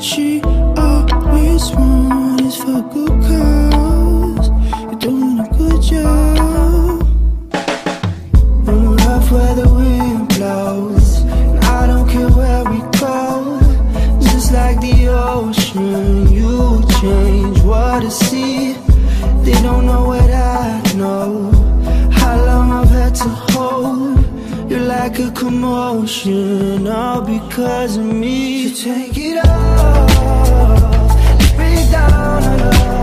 she always wants for good. Commotion, all because of me. So take it off, let's break down all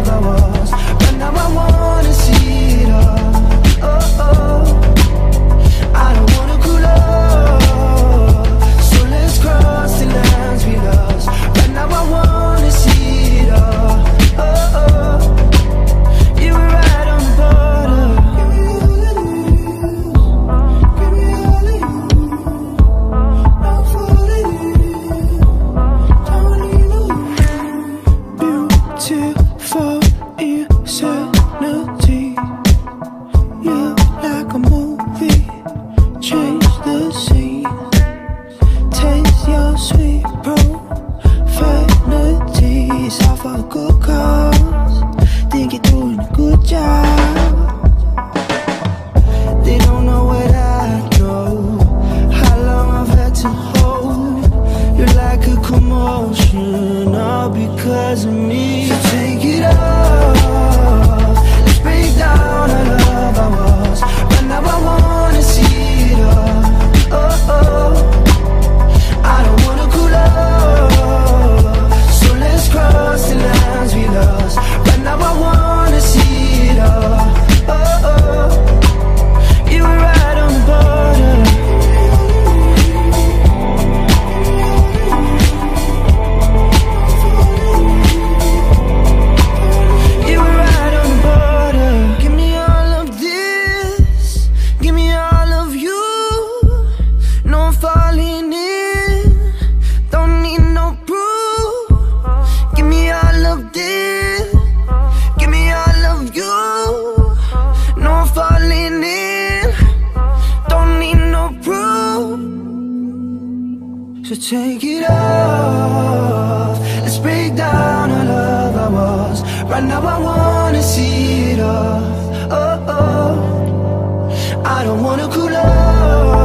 like a movie. Change the scene. Taste your sweet good. Think you're doing a good job. They don't know what I know. How long I've had to hold. You're like a commotion, all because of me. So take it off. Let's break down all of our walls. Right now I wanna see it off. Oh oh. I don't wanna cool off.